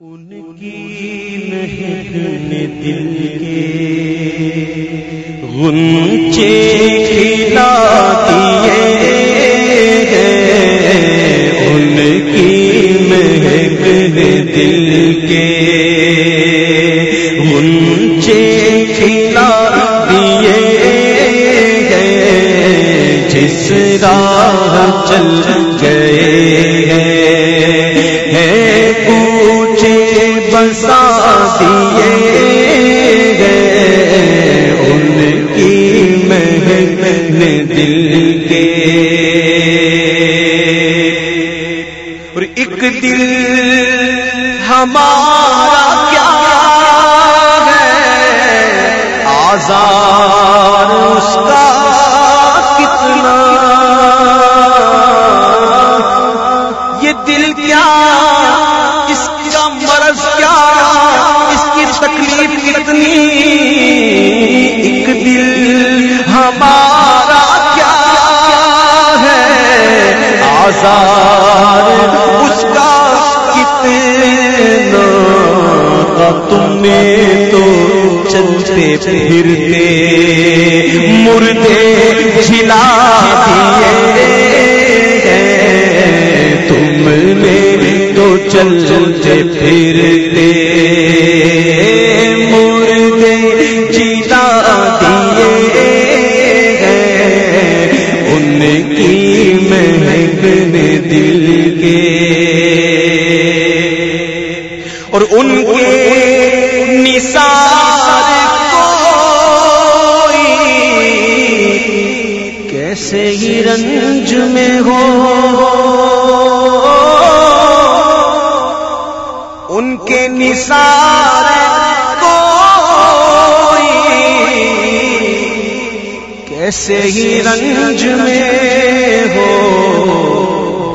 ان کی مہک نے دل کے غنچے کھلا دیے ان کی مہک نے دل کے۔ غنچے کھلا دیے جس راہ چل گئے دل کے۔ اور ایک دل ہمارا کیا ہے؟ آزار اس کا کتنا؟ یہ دل کیا پھرتے، مردے جھلا دیے تم نے تو چلتے پھرتے، مردے جھلا دیے ان کی مہک دل کے۔ اور ان کیسے ہی رنج میں ہو۔ ان کے نثار کوئی کیسے ہی رنج میں ہو۔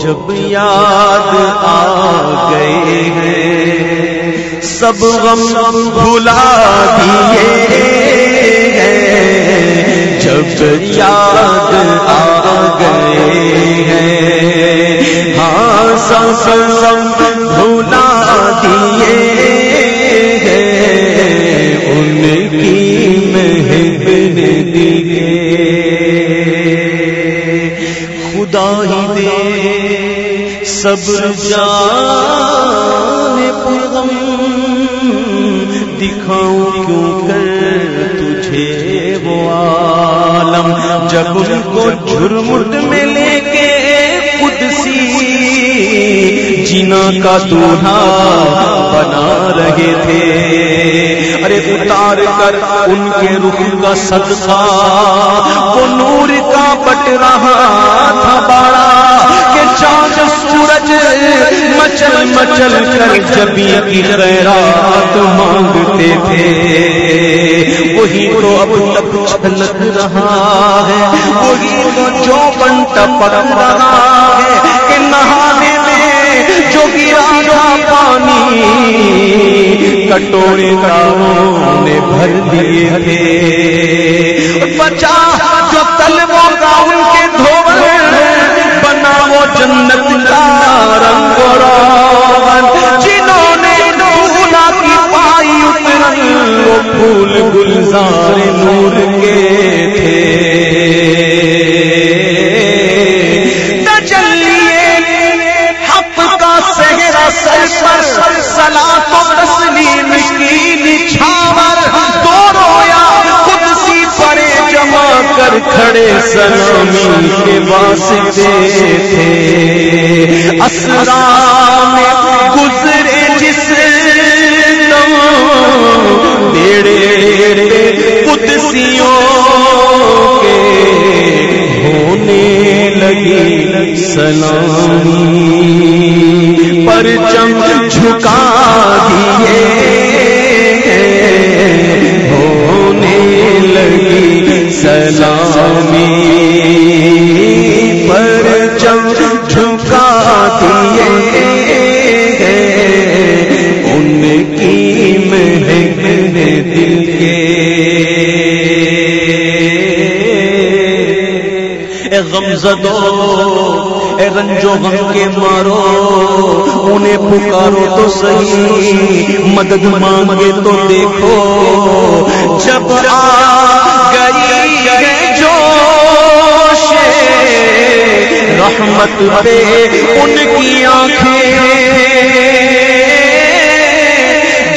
جب یاد آ گئے ہیں، سب غم بھلا دیے۔ ہیں جب یاد آ گئے ہیں۔ ہاں سب غم بھلا دیے ہیں۔ ان کی مہک دیے۔ خدا ہی دے صبر جان پیغم دکھاؤں کیوں کر تجھے وہ عالم، جب ان کو جھرمٹ میں لے کے قدسی جنا کا دولہا بنا رہے تھے۔ ارے اتار کر ان کے رخ کا صدقہ، وہ نور کا بٹ رہا تھا بڑا کہ چاند سورج مچل مچل کر جبی کی خیرات مانگتے تھے۔ وہی تو اب تک چھلک رہا ہے، وہی تو جو بن ٹپک رہا ہے کہ نہانے میں جو گرا تھا پانی کٹورے داؤں نے بھر دیے تھے۔ بچا جو تلووں کا ان کے دھوبل بنا وہ جنت کا رنگ کر کھڑے سلامی کے واسطے تھے۔ اسرا گزرے جس بیڑے قدسیوں کے ہونے لگی سلامی۔ پر چم جھکا دیے سلامی پر چم جھکا دیے ان کی مہک دل کے اے غم زدو اے رنجو غم کے مارو، انہیں پکارو تو صحیح، مدد مانگے تو دیکھو۔ جب آ گئی رحمت پہ ان کی آنکھیں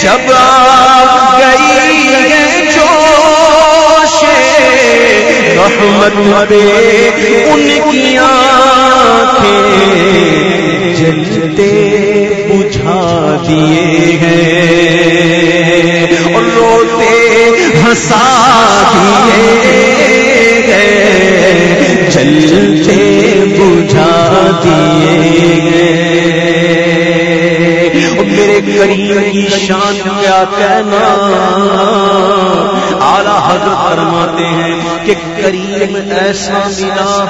جب آ گئی ہے جو رحمت پہ ان کی آنکھیں جلتے بجھا دیے ہیں۔ کریم کی شان کیا کہنا؟ اعلی حضرت فرماتے ہیں کہ کریم ایسا ملا۔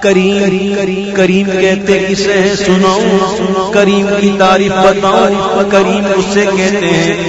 کریم کریم کہتے کسے سناؤں۔ کریم کی تعریف بتاؤں۔ کریم اسے کہتے ہیں۔